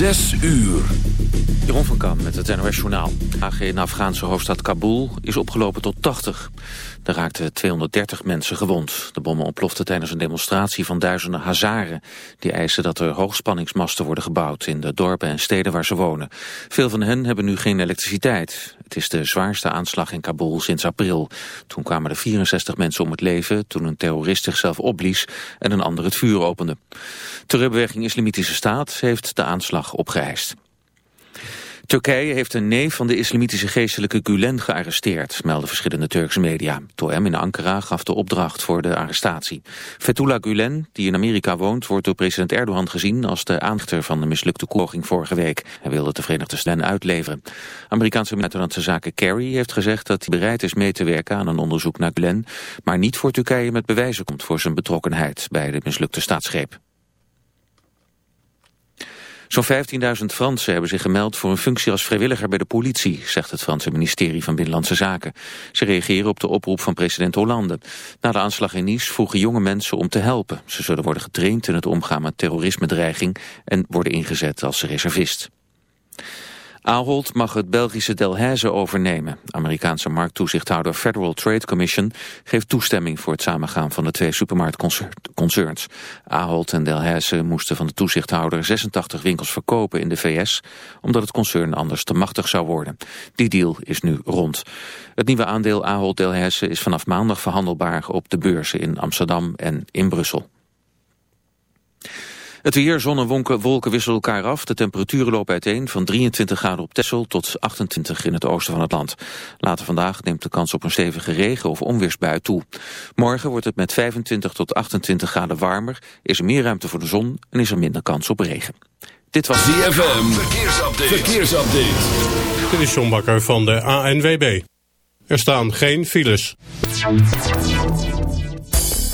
Zes uur. Jeroen van Kam met het NOS Journaal. De in de Afghaanse hoofdstad Kabul is opgelopen tot 80. Er raakten 230 mensen gewond. De bommen ontploften tijdens een demonstratie van duizenden Hazaren. Die eisen dat er hoogspanningsmasten worden gebouwd in de dorpen en steden waar ze wonen. Veel van hen hebben nu geen elektriciteit. Het is de zwaarste aanslag in Kabul sinds april. Toen kwamen er 64 mensen om het leven toen een terrorist zichzelf opblies en een ander het vuur opende. Terreurbeweging Islamitische Staat heeft de aanslag opgeëist. Turkije heeft een neef van de islamitische geestelijke Gulen gearresteerd, melden verschillende Turkse media. Toem in Ankara gaf de opdracht voor de arrestatie. Fethullah Gulen, die in Amerika woont, wordt door president Erdogan gezien als de aanchter van de mislukte poging vorige week. Hij wilde de Verenigde Staten uitleveren. Amerikaanse buitenlandse zaken Kerry heeft gezegd dat hij bereid is mee te werken aan een onderzoek naar Gulen, maar niet voor Turkije met bewijzen komt voor zijn betrokkenheid bij de mislukte staatsgreep. Zo'n 15.000 Fransen hebben zich gemeld voor een functie als vrijwilliger bij de politie, zegt het Franse ministerie van Binnenlandse Zaken. Ze reageren op de oproep van president Hollande. Na de aanslag in Nice vroegen jonge mensen om te helpen. Ze zullen worden getraind in het omgaan met terrorisme-dreiging en worden ingezet als reservist. Ahold mag het Belgische Delhaize overnemen. Amerikaanse markttoezichthouder Federal Trade Commission geeft toestemming voor het samengaan van de twee supermarktconcerns. Ahold en Delhaize moesten van de toezichthouder 86 winkels verkopen in de VS, omdat het concern anders te machtig zou worden. Die deal is nu rond. Het nieuwe aandeel Ahold Delhaize is vanaf maandag verhandelbaar op de beurzen in Amsterdam en in Brussel. Het weer, zon en wolken wisselen elkaar af. De temperaturen lopen uiteen van 23 graden op Texel tot 28 in het oosten van het land. Later vandaag neemt de kans op een stevige regen- of onweersbui toe. Morgen wordt het met 25 tot 28 graden warmer, is er meer ruimte voor de zon en is er minder kans op regen. Dit was ZFM, verkeersupdate. verkeersupdate. Dit is John Bakker van de ANWB. Er staan geen files.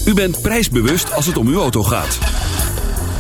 U bent prijsbewust als het om uw auto gaat.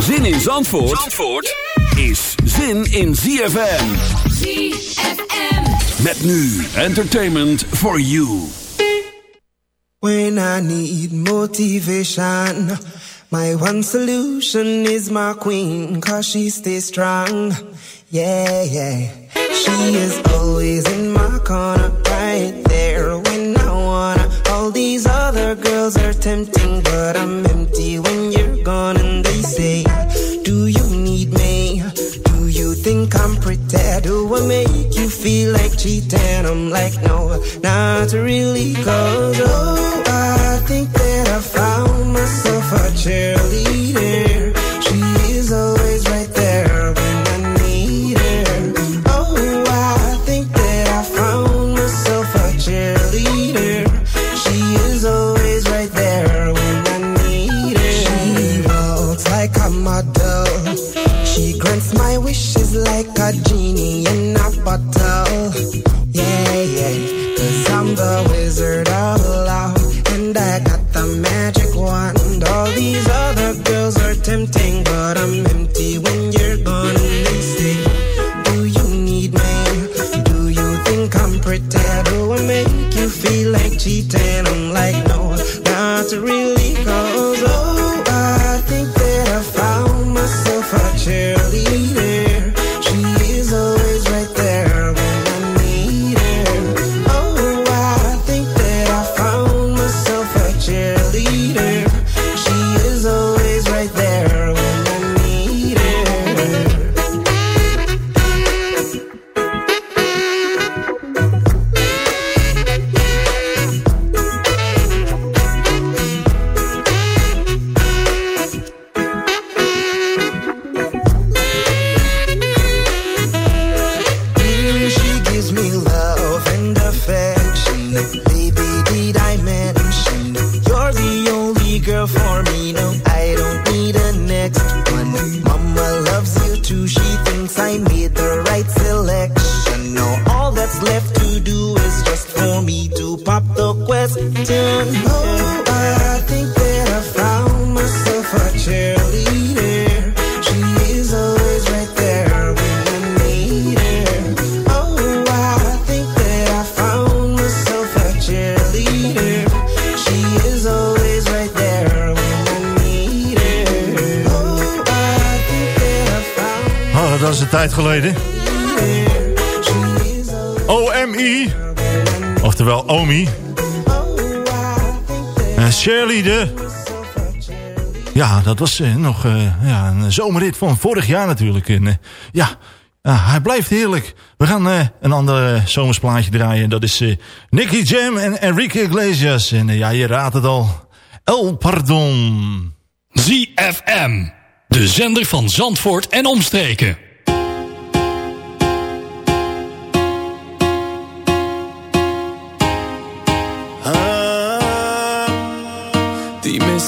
Zin in Zandvoort, Zandvoort is zin in ZFM. ZFM. Met nu entertainment for you. When I need motivation, my one solution is my queen, cause she stays strong. Yeah, yeah. She is always in my corner, right there other girls are tempting, but I'm empty when you're gone. And they say, Do you need me? Do you think I'm pretty? Do I make you feel like cheating? I'm like, No, not really. Cause, oh, I think that I found myself a cheerleader. OMI. Oftewel OMI. En Shirley de... Ja, dat was uh, nog uh, ja, een zomerrit van vorig jaar natuurlijk. En, uh, ja, hij blijft heerlijk. We gaan een ander zomersplaatje draaien. Dat is Nicky Jam en Enrique Iglesias. En ja, je raadt het al. El Pardon. ZFM. De zender van Zandvoort en omstreken.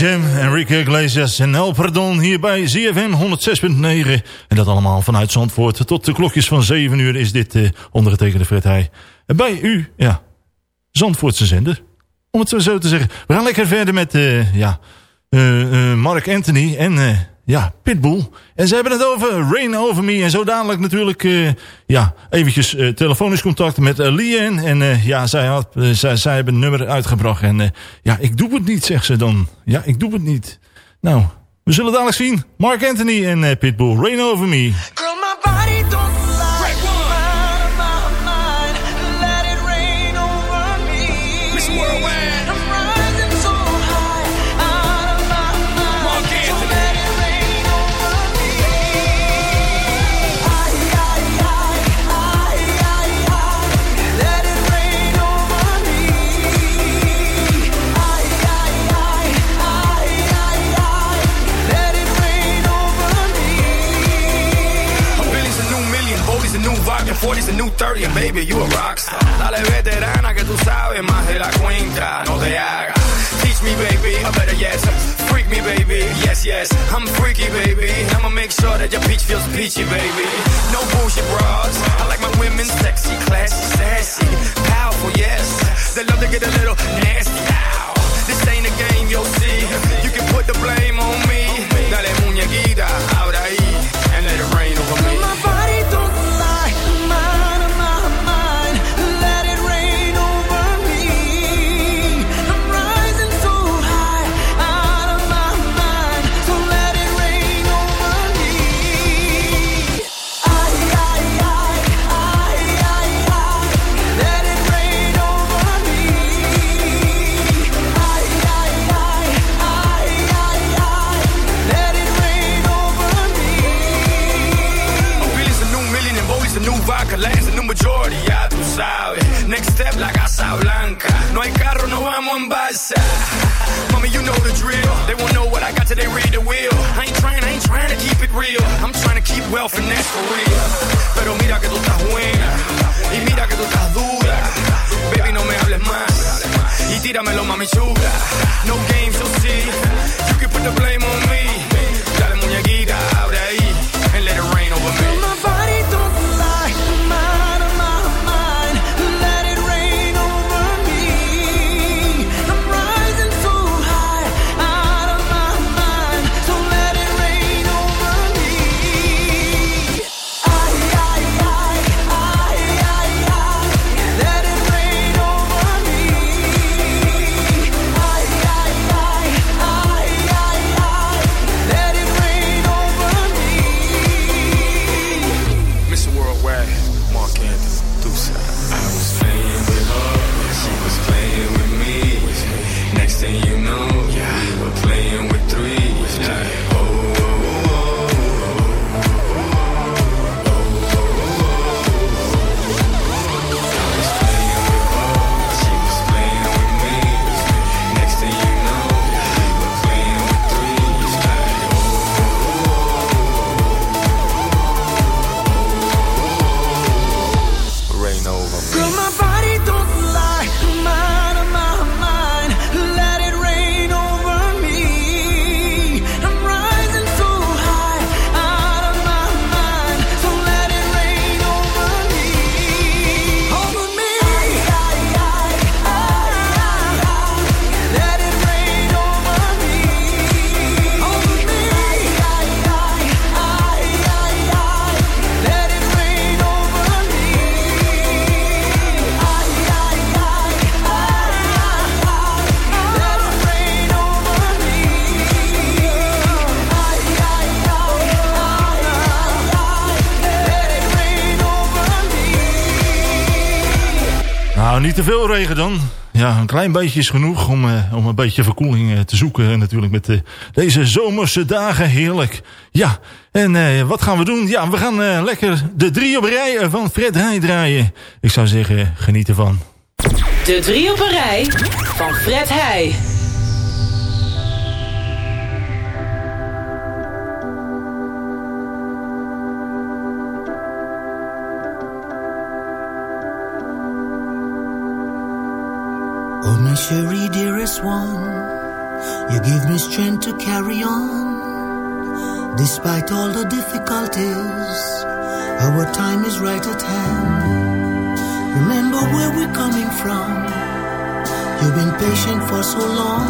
Jam, Enrique Iglesias en El Pardon hier bij ZFM 106.9. En dat allemaal vanuit Zandvoort. Tot de klokjes van 7 uur is dit uh, ondergetekende Fred Heij. Bij u, ja, Zandvoortse zender. Om het zo te zeggen. We gaan lekker verder met, uh, ja, uh, Mark Anthony en ja, Pitbull. En ze hebben het over Rain Over Me. En zo dadelijk natuurlijk, ja, eventjes telefonisch contact met Lian. En ja, zij, had, zij, zij hebben een nummer uitgebracht. En ja, ik doe het niet, zegt ze dan. Ja, ik doe het niet. Nou, we zullen dadelijk zien. Mark Anthony en Pitbull, Rain Over Me. 40's and new 30 and baby, you a rockstar. Dale veterana que tú sabes más de la cuenta, no te hagas. Teach me, baby, I better yes. Freak me, baby, yes, yes. I'm freaky, baby. I'ma make sure that your peach feels peachy, baby. No bullshit bras. I like my women sexy, classy, sassy, power Regen dan. Ja, een klein beetje is genoeg om, eh, om een beetje verkoeling eh, te zoeken. Eh, natuurlijk met deze zomerse dagen. Heerlijk. Ja, en wat gaan we doen? Ja, we gaan lekker de drie op rij van Fred Heij draaien. Ik zou zeggen, geniet ervan. De drie op rij van Fred Heij. Dearest one, you give me strength to carry on. Despite all the difficulties, our time is right at hand. Remember where we're coming from. You've been patient for so long,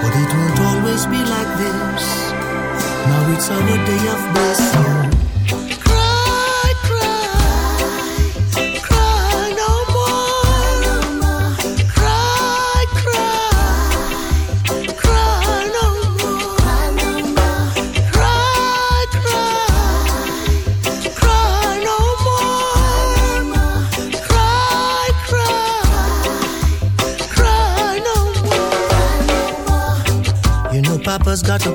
but it won't always be like this. Now it's our day of blessing. 那场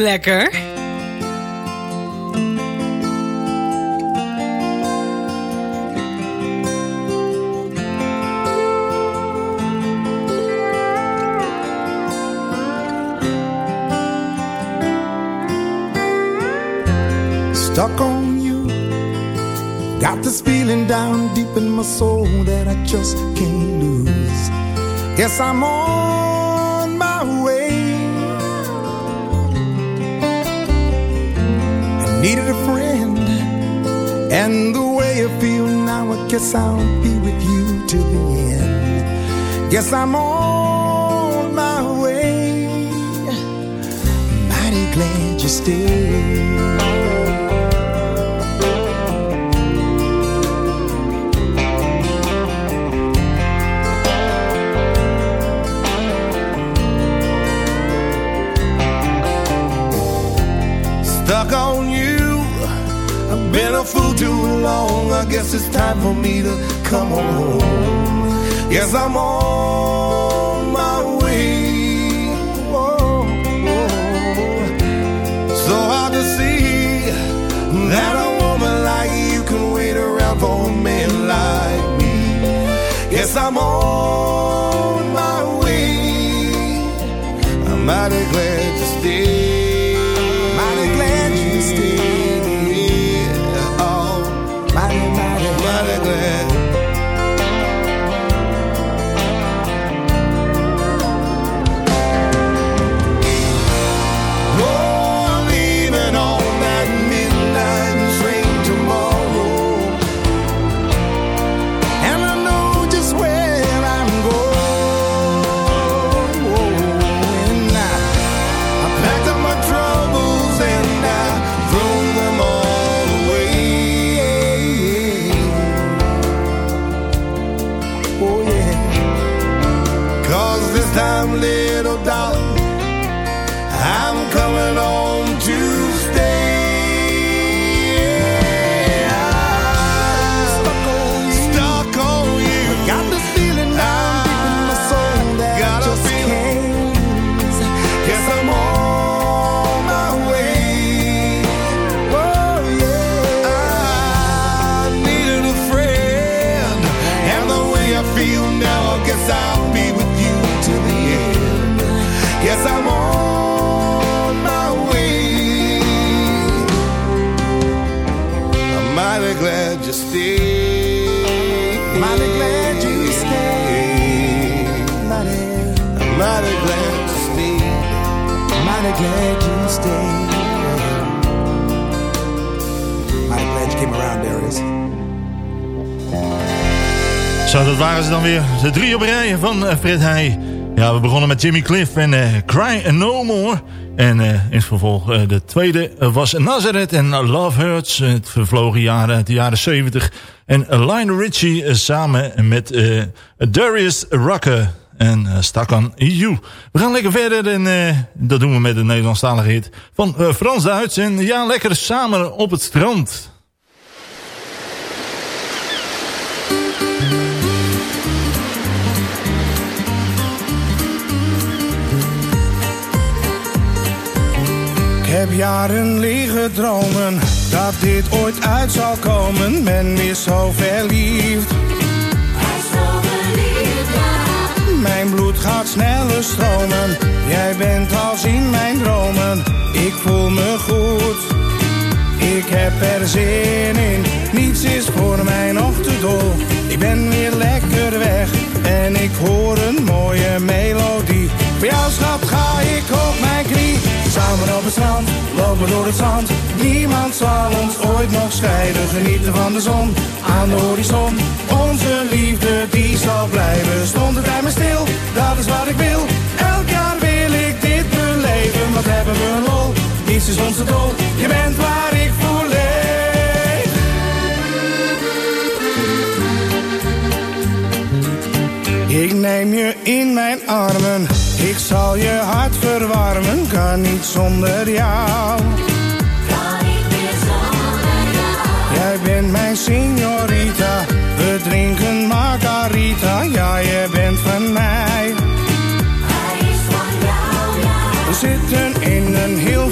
lekker. Stuck on you. Got this feeling down deep in my soul that I just can't lose. Guess I'm on guess I'll be with you till the end. Guess I'm on my way. Mighty glad you stayed. stuck on you. Been a fool too long. I guess it's time for me to come on home. Yes, I'm on my way. Whoa, whoa. So hard to see that a woman like you can wait around for a man like me. Yes, I'm on my way. I'm mighty glad to stay. Mighty glad you stayed. Mighty glad you stayed. Mighty, I'm mighty glad you stayed. Mighty glad you stayed. Mighty glad you came around, Darius. Zo, dat waren ze dan weer. De drie op rij van eh, Fred Heij. Ja, we begonnen met Jimmy Cliff en eh, Cry No More. En eh, in vervolg eh, de tweede was Nazareth en Love Hurts. Het vervlogen jaren de jaren 70. En Lionel Richie samen met Darius Rucker en uh, Stak on You. We gaan lekker verder en dat doen we met een Nederlandstalige hit van Frans Duits. En ja, lekker samen op het strand. Heb jaren liggen dromen dat dit ooit uit zal komen. Ben weer zo verliefd. Mijn bloed gaat sneller stromen. Jij bent als in mijn dromen. Ik voel me goed. Ik heb er zin in. Niets is voor mij nog te dol. Ik ben weer lekker weg. En ik hoor een mooie melodie. Voor jou schat ga ik op mijn knie. Samen op het strand, lopen door het zand. Niemand zal ons ooit nog scheiden. Genieten van de zon, aan de horizon. Onze liefde die zal blijven. Stond de tijd maar stil, dat is wat ik wil. Elk jaar wil ik dit beleven. Wat hebben we een lol, niets is onze doel. Je bent waar ik voor leef. Ik neem je in mijn armen, ik zal je hart verwarmen, kan niet zonder jou. Jij bent mijn signorita, we drinken margarita, ja je bent van mij. We zitten in een heel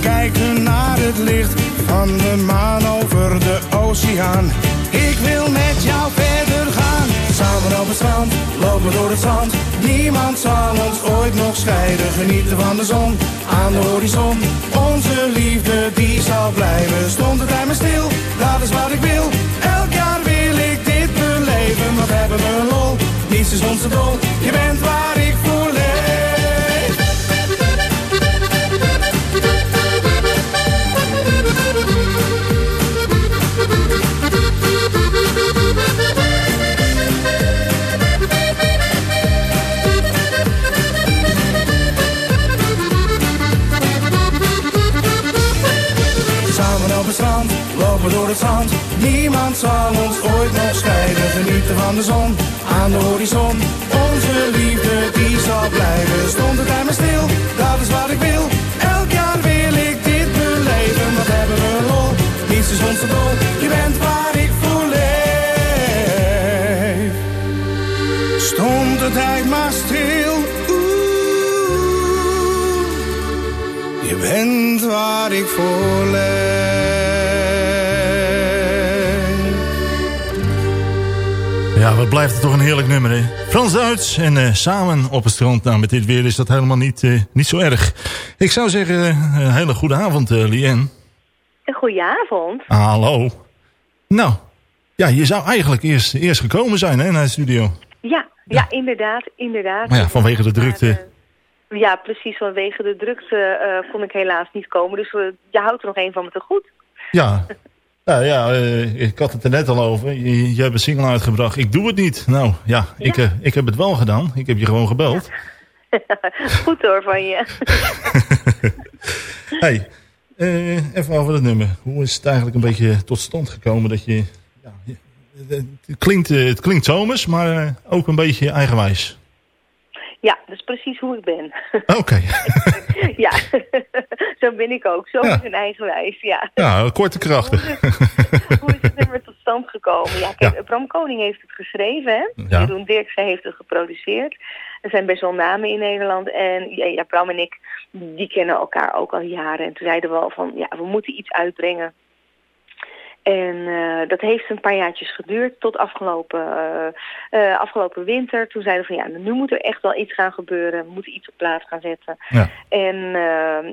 kijken naar het licht van de maan over de oceaan. Ik wil met jou gaan, op het strand, lopen door het zand. Niemand zal ons ooit nog scheiden, genieten van de zon aan de horizon. Onze liefde die zal blijven, stond het bij me stil, dat is wat ik wil. Elk jaar wil ik dit beleven, wat hebben we lol, niets is ons te dol. Je bent waar ik door het zand. Niemand zal ons ooit nog scheiden. Genieten van de zon, aan de horizon. Onze liefde die zal blijven. Stond het bij me stil, dat is wat ik wil. Elk jaar wil ik dit beleven. Wat hebben we lol, niets is ons te. Je bent waar ik voor leef. Stond de tijd maar stil. Oeh, je bent waar ik voor leef. Ja, wat blijft het toch een heerlijk nummer, hè? Frans-Duits en eh, samen op het strand. Nou, met dit weer is dat helemaal niet, eh, niet zo erg. Ik zou zeggen, eh, een hele goede avond, Lien. Goedenavond. Hallo. Nou, ja, je zou eigenlijk eerst, eerst gekomen zijn, hè, naar de studio. Ja, ja, inderdaad, inderdaad. Maar ja, vanwege de drukte. Ja, precies. Vanwege de drukte kon ik helaas niet komen. Dus je houdt er nog één van me te goed. Ja, ja, ja eh, ik had het er net al over. Je, je hebt een single uitgebracht. Ik doe het niet. Nou, ja, Ik, eh, ik heb het wel gedaan. Ik heb je gewoon gebeld. goed hoor van je. hey, eh, even over dat nummer. Hoe is het eigenlijk een beetje tot stand gekomen dat je... Ja, het, klinkt, het klinkt zomers, maar ook een beetje eigenwijs. Ja, dat is precies hoe ik ben. Oké. ja, zo ben ik ook. Zo Ja. is een eigenwijs, ja. Ja, korte krachten. Hoe is het nummer tot stand gekomen? Ja, kijk, Bram Koning heeft het geschreven, hè? Ja. Jeroen Dirksen heeft het geproduceerd. Er zijn best wel namen in Nederland. En ja, Bram en ik, die kennen elkaar ook al jaren. En toen zeiden we al van, ja, we moeten iets uitbrengen. En eh, dat heeft een paar jaartjes geduurd tot afgelopen, eh, eh, afgelopen winter. Toen zeiden we van ja, nu moet er echt wel iets gaan gebeuren. We moeten iets op plaats gaan zetten. Ja. En,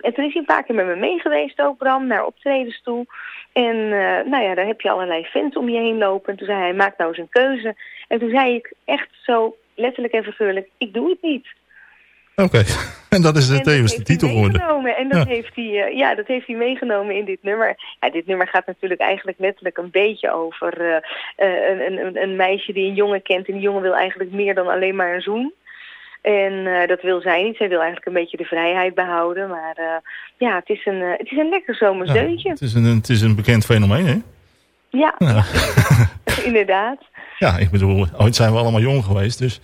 en toen is hij een paar keer met me mee geweest ook, Bram, naar optredens toe. En nou ja, daar heb je allerlei fans om je heen lopen. En toen zei hij, maak nou eens een keuze. En toen zei ik echt zo letterlijk en figuurlijk, ik doe het niet. Oké, en dat is de tevens de titel geworden. En dat, Ja. heeft hij, eh, ja, dat heeft hij meegenomen in dit nummer. Ja, dit nummer gaat natuurlijk eigenlijk letterlijk een beetje over eh, eh, een, een, een meisje die een jongen kent. En die jongen wil eigenlijk meer dan alleen maar een zoen. En dat wil zij niet. Zij wil eigenlijk een beetje de vrijheid behouden. Maar ja, het is een, het is een lekker zomers Ja, deuntje. het, is een, het is een bekend fenomeen, hè? Ja, Ja. inderdaad. ja, ik bedoel, ooit zijn we allemaal jong geweest, dus...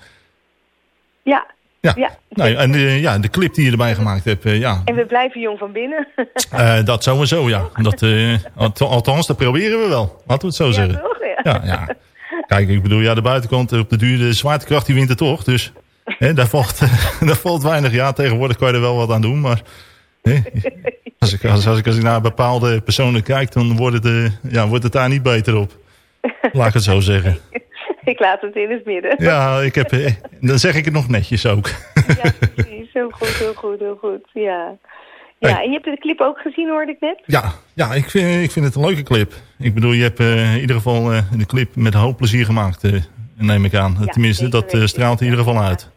Ja. Ja. ja. Nou, en de, ja, de clip die je erbij gemaakt hebt, eh, ja, En we blijven jong van binnen. eh, dat sowieso, ja. Dat, eh, alt- althans, dat proberen we wel. Laten we het zo zeggen. toch? Ja. Ja, ja. Kijk, ik bedoel, ja, de buitenkant op de duur, de zwaartekracht die wint er toch. Dus hè, daar, valt, daar valt weinig. Ja, tegenwoordig kan je er wel wat aan doen, maar... Hè, als, ik, als, als, ik, als ik naar bepaalde personen kijk, dan wordt het, eh, ja, wordt het daar niet beter op. Laat ik het zo zeggen. ik laat het in het midden. Ja, ik heb, eh, dan zeg ik het nog netjes ook. Precies, heel goed, heel goed, heel goed. Ja. Ja, Hey. en je hebt de clip ook gezien, hoorde ik net? Ja, ja ik, vind, ik vind het een leuke clip. Ik bedoel, je hebt eh, in ieder geval eh, de clip met een hoop plezier gemaakt, eh, neem ik aan. Ja, Tenminste, dat straalt in ieder geval uit.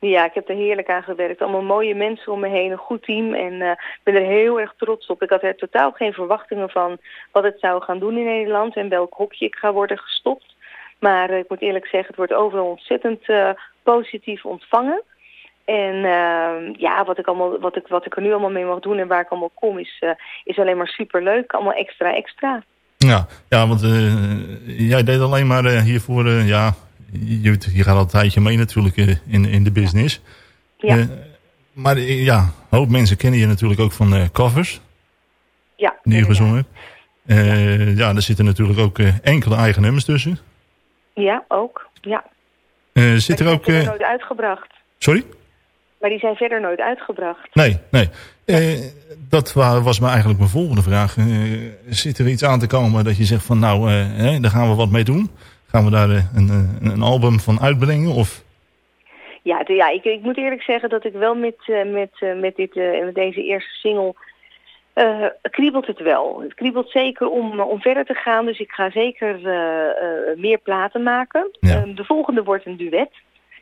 Ja, ik heb er heerlijk aan gewerkt. Allemaal mooie mensen om me heen, een goed team. En ik ben er heel erg trots op. Ik had er totaal geen verwachtingen van wat het zou gaan doen in Nederland en welk hokje ik ga worden gestopt. Maar eh, ik moet eerlijk zeggen, het wordt overal ontzettend eh, positief ontvangen. En eh, ja, wat ik, allemaal, wat, ik, wat ik er nu allemaal mee mag doen en waar ik allemaal kom, is, eh, is alleen maar superleuk. Allemaal extra, extra. Ja, ja want jij deed alleen maar hiervoor, ja, je, je gaat al een tijdje mee natuurlijk in, in de business. Ja. Maar ja, een hoop mensen kennen je natuurlijk ook van covers Ja, die je gezongen hebt. Eh, ja, er zitten natuurlijk ook enkele eigen nummers tussen. Ja ook. Ja. Eh, zit er ook... Eh, nooit uitgebracht. sorry? Maar die zijn verder nooit uitgebracht. Nee, nee. Eh, dat wa- was me eigenlijk mijn volgende vraag. Zit er iets aan te komen dat je zegt van nou, hè, daar gaan we wat mee doen? Gaan we daar een, een album van uitbrengen? Of... Ja, ja ik, ik moet eerlijk zeggen dat ik wel met, met, met, dit, met deze eerste single... eh, kriebelt het wel. Het kriebelt zeker om, om verder te gaan. Dus ik ga zeker eh, eh, meer platen maken. Ja. Eh, de volgende wordt een duet.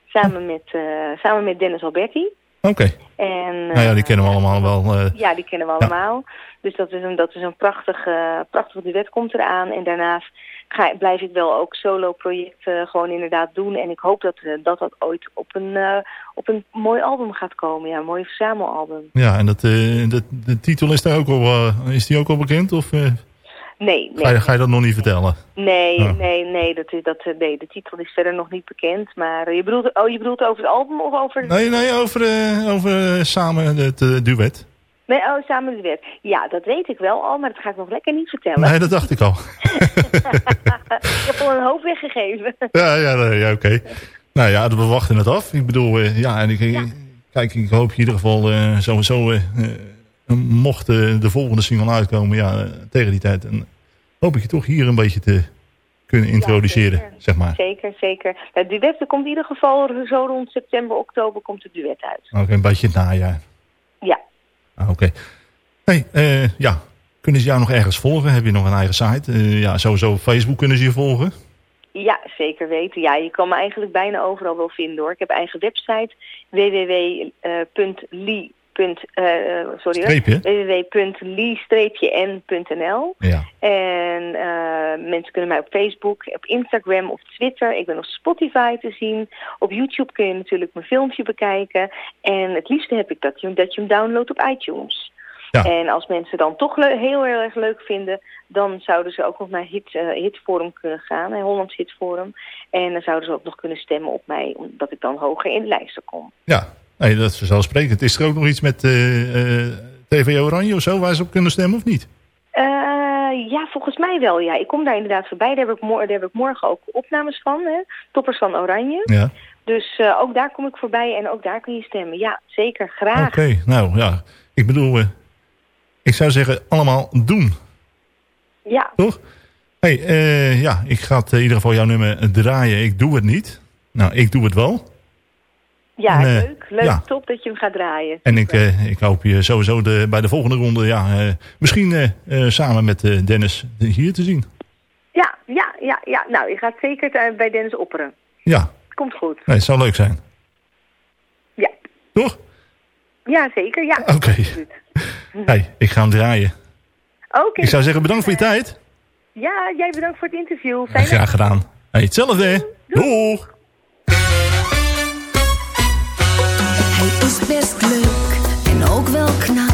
Samen met, eh, samen met Dennis Alberti. Oké. En, Nou ja, die kennen we allemaal wel. eh, Ja, die kennen we allemaal. Dus dat is een, dat is een prachtig, eh, prachtig duet komt eraan. En daarnaast ga, blijf ik wel ook solo-projecten gewoon inderdaad doen. En ik hoop dat eh, dat, dat ooit op een, eh, op een mooi album gaat komen. Ja, een mooi verzamelalbum. ja, en dat, eh, de, de titel is daar ook al, is die ook al bekend? Of Nee, nee. ga, je, ga je dat nog niet vertellen? Nee, Oh. nee, nee, dat is, dat, nee, de titel is verder nog niet bekend. Maar je bedoelt, oh, je bedoelt over het album of over... Nee, nee, over, over samen het duet. Nee, oh, samen de. Ja, dat weet ik wel al, maar dat ga ik nog lekker niet vertellen. Nee, dat dacht ik al. ik heb al een hoop weggegeven. Ja, ja, ja oké. Nou ja, we wachten het af. Ik bedoel, eh, ja, en ik, kijk, ik hoop in ieder geval eh, sowieso, eh, eh, mocht eh, de volgende single uitkomen, ja, eh, tegen die tijd, hoop ik je toch hier een beetje te kunnen introduceren, zeg maar. Zeker, zeker. Het duet komt in ieder geval zo rond september, oktober komt het duet uit. Oké, een beetje het najaar. Ah, oké. Eh, ja, kunnen ze jou nog ergens volgen? Heb je nog een eigen site? Eh, ja, sowieso Facebook kunnen ze je volgen. Ja, zeker weten. Ja, je kan me eigenlijk bijna overal wel vinden hoor. Ik heb eigen website www.lee. eh, sorry www.lee-n.nl Ja. En eh, mensen kunnen mij op Facebook, op Instagram, op Twitter. Ik ben op Spotify te zien. Op YouTube kun je natuurlijk mijn filmpje bekijken. En het liefste heb ik dat je, dat je hem downloadt op iTunes. Ja. En als mensen dan toch heel erg leuk vinden, dan zouden ze ook nog naar Hit, eh, Hitforum kunnen gaan, hè, Hollands Hitforum. En dan zouden ze ook nog kunnen stemmen op mij, omdat ik dan hoger in de lijsten kom. Ja, nee, dat is vanzelfsprekend. Is er ook nog iets met eh, eh, TV Oranje of zo waar ze op kunnen stemmen of niet? Eh, ja, volgens mij wel. Ja, ik kom daar inderdaad voorbij. Daar heb ik, daar heb ik morgen ook opnames van. Hè? Toppers van Oranje. Ja. Dus ook daar kom ik voorbij en ook daar kun je stemmen. Ja, zeker. Graag. Oké, nou ja, ik bedoel, ik zou zeggen allemaal doen, Ja, toch? hey, ja, ik ga het, in ieder geval jouw nummer draaien. Ik doe het niet. Nou, ik doe het wel. Ja En, leuk. Leuk, ja. top dat je hem gaat draaien. En ik, eh, ik hoop je sowieso de, bij de volgende ronde, ja, eh, misschien eh, samen met Dennis hier te zien. Ja, ja, ja, ja. Nou, je gaat zeker bij Dennis opperen. Ja, Komt goed. nee, het zou leuk zijn. Ja. Toch? Ja, zeker. Ja. Oké. Hey, ik ga hem draaien. Oké. Ik zou zeggen bedankt voor je tijd. Ja, jij bedankt voor het interview. Fijne Graag gedaan. Hey, hetzelfde. Doeg. Hij best leuk en ook wel knap.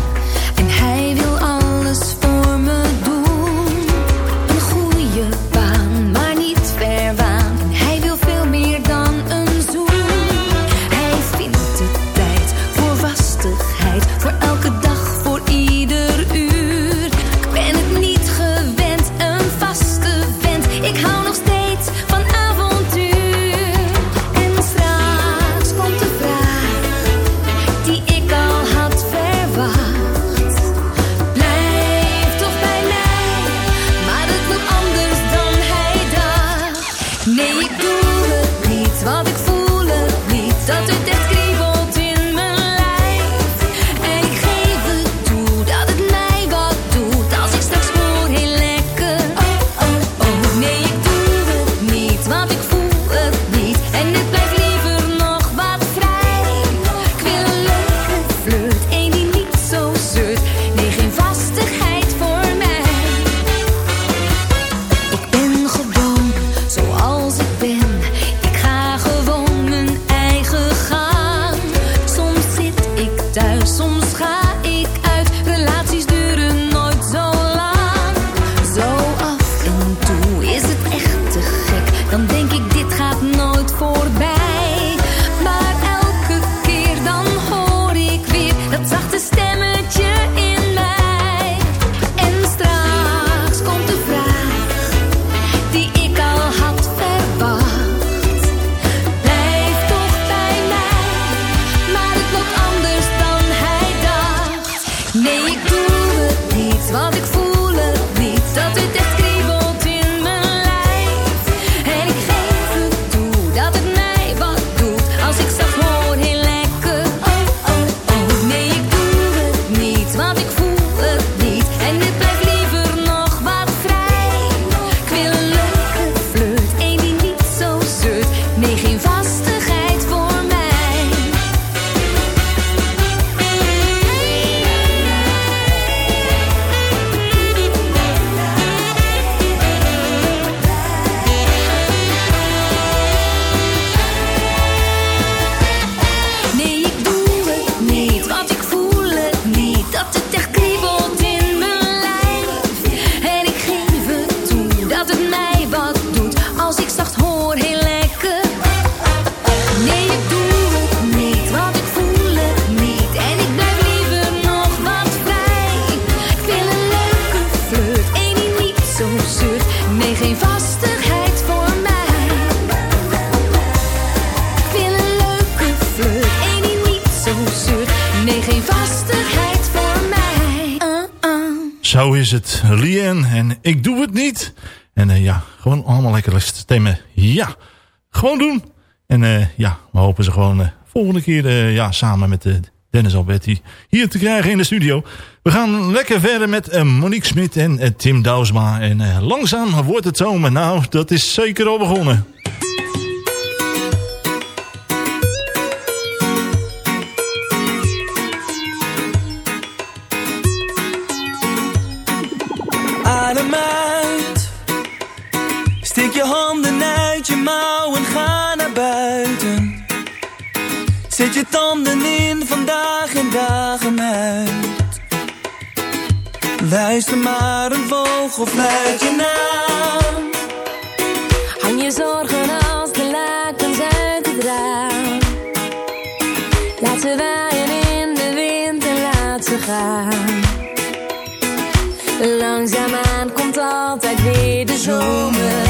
Is het, Lien. En ik doe het niet. En uh, ja, gewoon allemaal lekker stemmen. Ja, gewoon doen. En uh, ja, we hopen ze gewoon uh, volgende keer ja, samen met Dennis Alberti hier te krijgen in de studio. We gaan lekker verder met Monique Smit en Tim Douwsma. En langzaam wordt het zomer. Nou, dat is zeker al begonnen. Uit je mouw en ga naar buiten. Zet je tanden in vandaag en dagen uit. Luister maar een vogel fluit je naam. Hang je zorgen als de lakens uit het raam. Laat ze waaien in de wind en laat ze gaan. Langzaamaan komt altijd weer de zomer.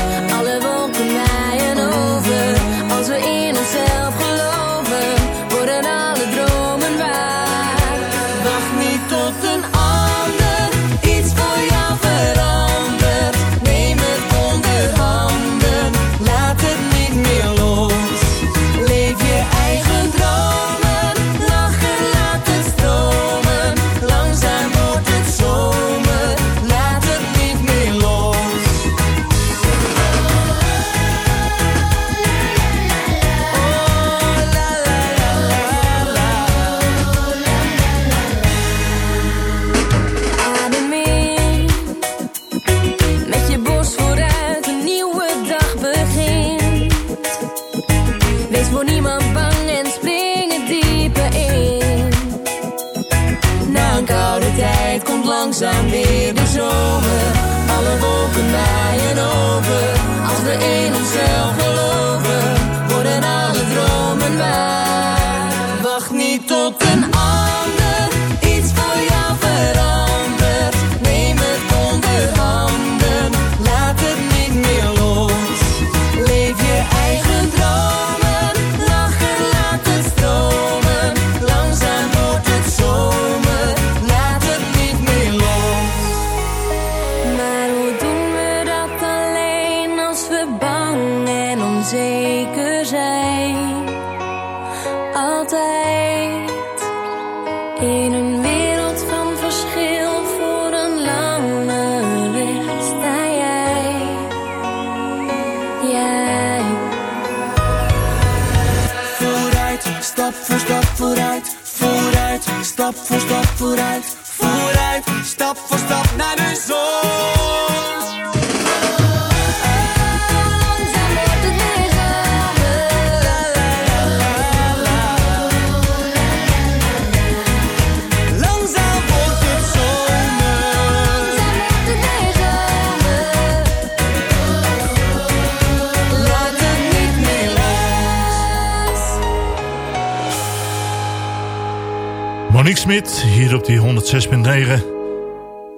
Monique Smit, hier op die 106.9.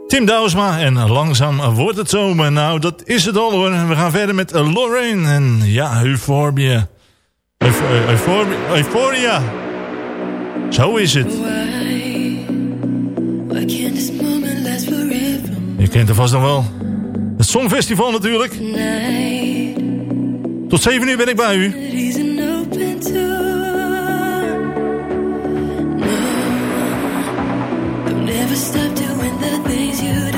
Tim Douwsma en langzaam wordt het zomer. Nou, dat is het al hoor. We gaan verder met Lorraine en ja, Euphoria. Eu- Euphoria. Zo is het. Je kent het vast nog wel. Het Songfestival natuurlijk. Tot 7 uur ben ik bij u. Stopped doing the things you do.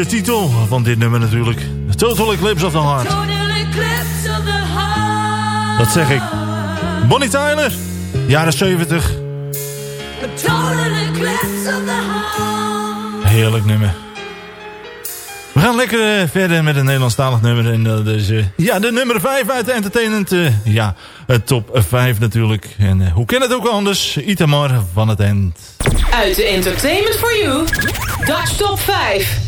De titel van dit nummer natuurlijk. Total Eclipse of the Heart. Total eclipse of the heart. Dat zeg ik. Bonnie Tyler, jaren 70. A total eclipse of the heart. Heerlijk nummer. Gaan lekker eh, verder met een Nederlandstalig nummer. En dat is eh, ja, de nummer 5 uit de Entertainment. eh, ja, het top 5 natuurlijk. En hoe kan het ook anders? Itamar van het End. Uit de Entertainment for You, Dutch Top 5.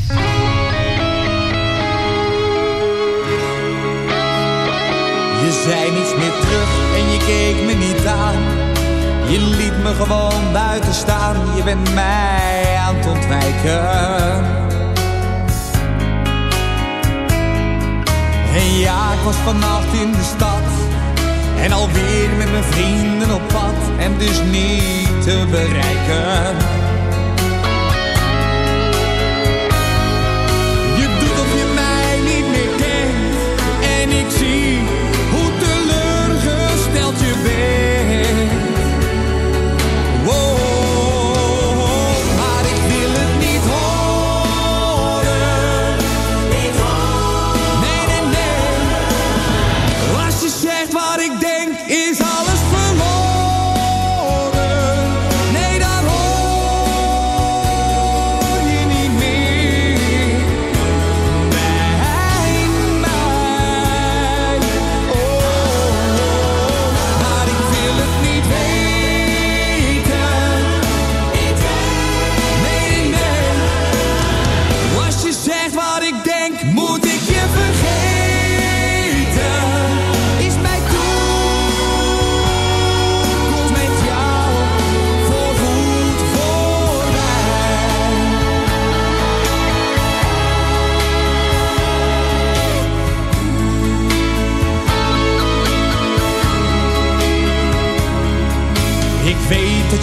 Je zei niets meer terug en je keek me niet aan. Je liet me gewoon buiten staan. Je bent mij aan het ontwijken. En ja, ik was vannacht in de stad. En alweer met mijn vrienden op pad. En dus niet te bereiken.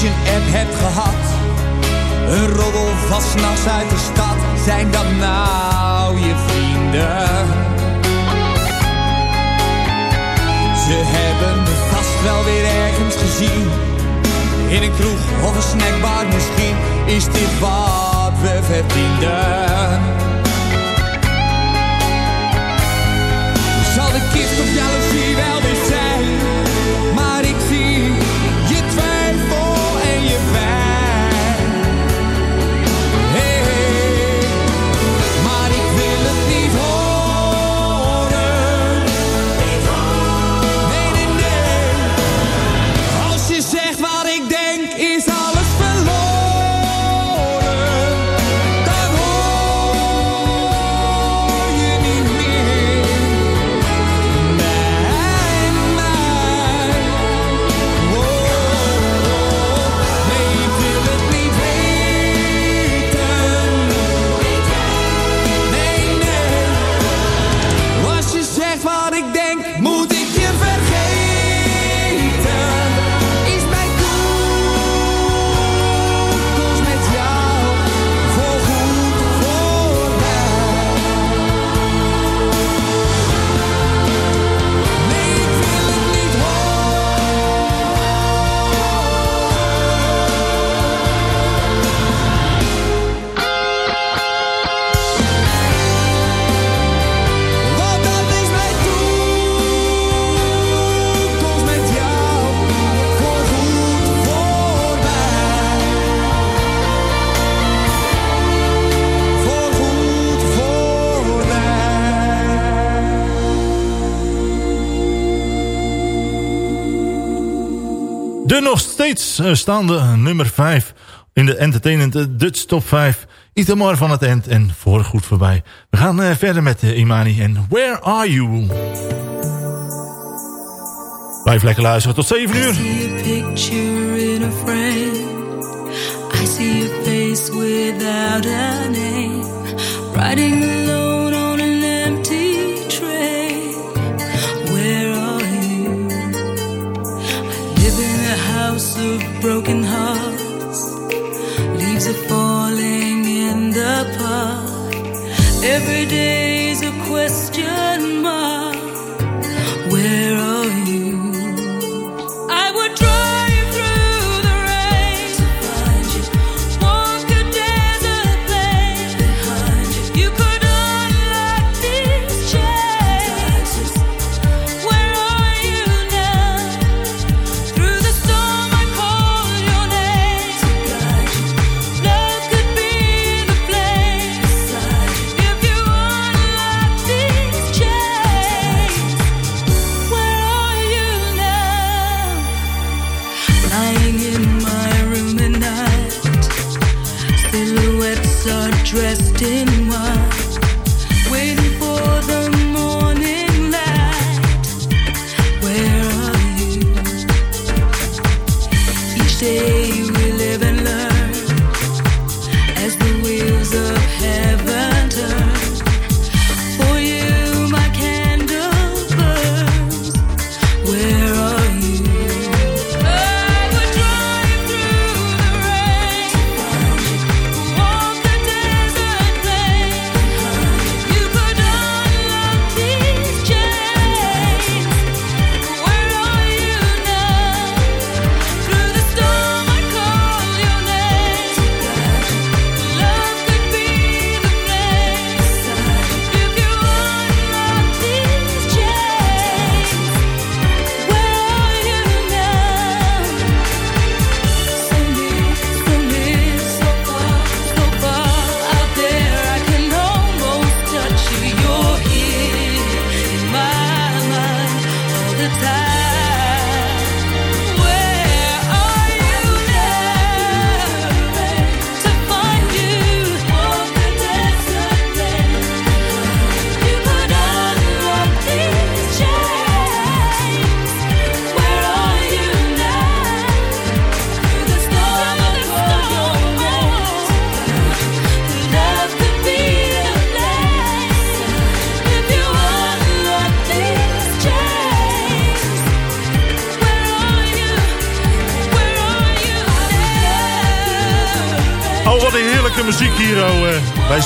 Weet dat je een app hebt gehad. Een roddel van 's nachts uit de stad. Zijn dat nou je vrienden? Ze hebben me vast wel weer ergens gezien. In een kroeg of een snackbar misschien. Is dit wat we verdienden? Zal de kist op jaloezie steeds eh, staande nummer 5 in de Entertainment Dutch Top 5. Itamar van het End en voorgoed voorbij. We gaan eh, verder met eh, Imani en Where Are You? Blijf lekker luisteren tot 7 uur. I see a face without a name. Broken hearts. Leaves are falling in the park. Every day's a question mark.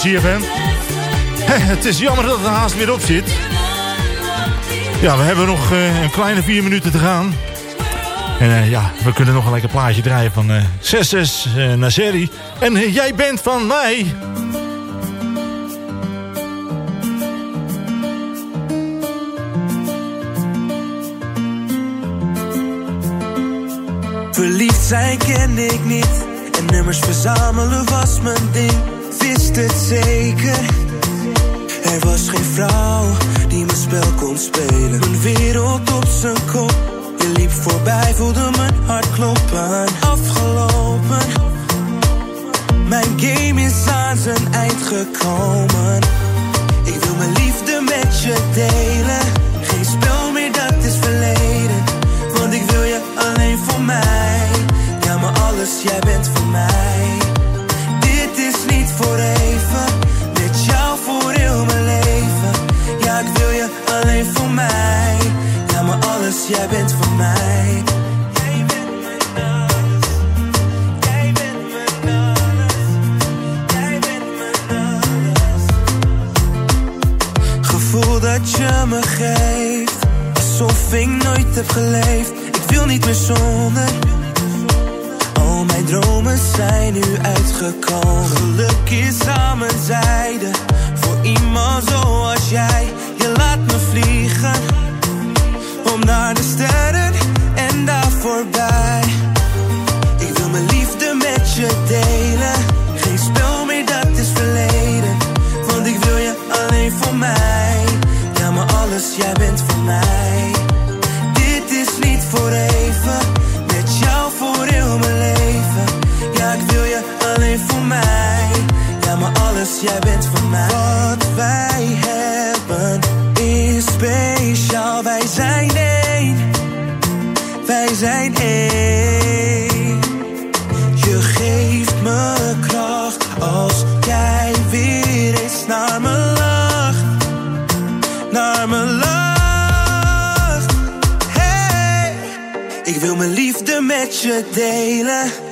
het is jammer dat het haast weer op zit. Ja, we hebben nog eh, een kleine vier minuten te gaan. En eh, ja, we kunnen nog een lekker plaatje draaien van eh 66 eh Nazeri. En jij bent van mij. Verliefd zijn kende ik niet. Nummers verzamelen was mijn ding. Wist het zeker. Er was geen vrouw die mijn spel kon spelen. Mijn wereld op zijn kop. Je liep voorbij, voelde mijn hart kloppen. Afgelopen. Mijn game is aan zijn eind gekomen. Ik wil mijn liefde met je delen. Geen spel meer, dat is verleden. Jij bent voor mij. Dit is niet voor even. Met jou voor heel mijn leven. Ja, ik wil je alleen voor mij. Ja, maar alles, jij bent voor mij. Jij bent mijn alles. Jij bent mijn alles. Jij bent mijn alles. Gevoel dat je me geeft. Alsof ik nooit heb geleefd. Ik wil niet meer zonder. Mijn dromen zijn nu uitgekomen. Geluk is aan mijn zijde. Voor iemand zoals jij. Je laat me vliegen. Om naar de sterren en daar voorbij. Ik wil mijn liefde met je delen. Geen spel meer, dat is verleden. Want ik wil je alleen voor mij. Ja, maar alles, jij bent voor mij. Dit is niet voor even. Mij. Ja, maar alles, jij bent voor mij. Wat wij hebben is speciaal. Wij zijn één. Wij zijn één. Je geeft me kracht als jij weer eens naar me lacht. Naar me lacht. Hey. Ik wil mijn liefde met je delen.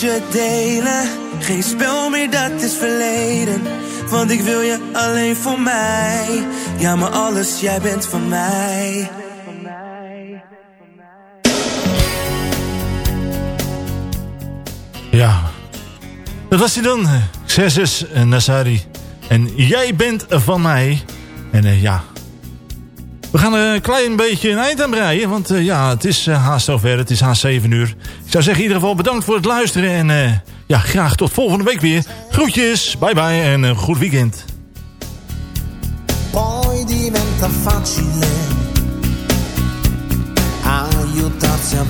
Je delen. Geen spel meer, dat is verleden. Want ik wil je alleen voor mij. Ja, maar alles, jij bent van mij. Ja, dat was hij dan. Xerxes Nassari. En jij bent van mij. En eh, ja, we gaan een klein beetje een eind aan breien. Want eh, ja, het is eh, haast zover. Het is haast 7 uur. Ik zou zeggen in ieder geval bedankt voor het luisteren. En eh, ja, graag tot volgende week weer. Groetjes, bye bye en een goed weekend. Poi diventa facile a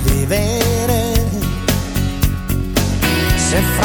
vivere se.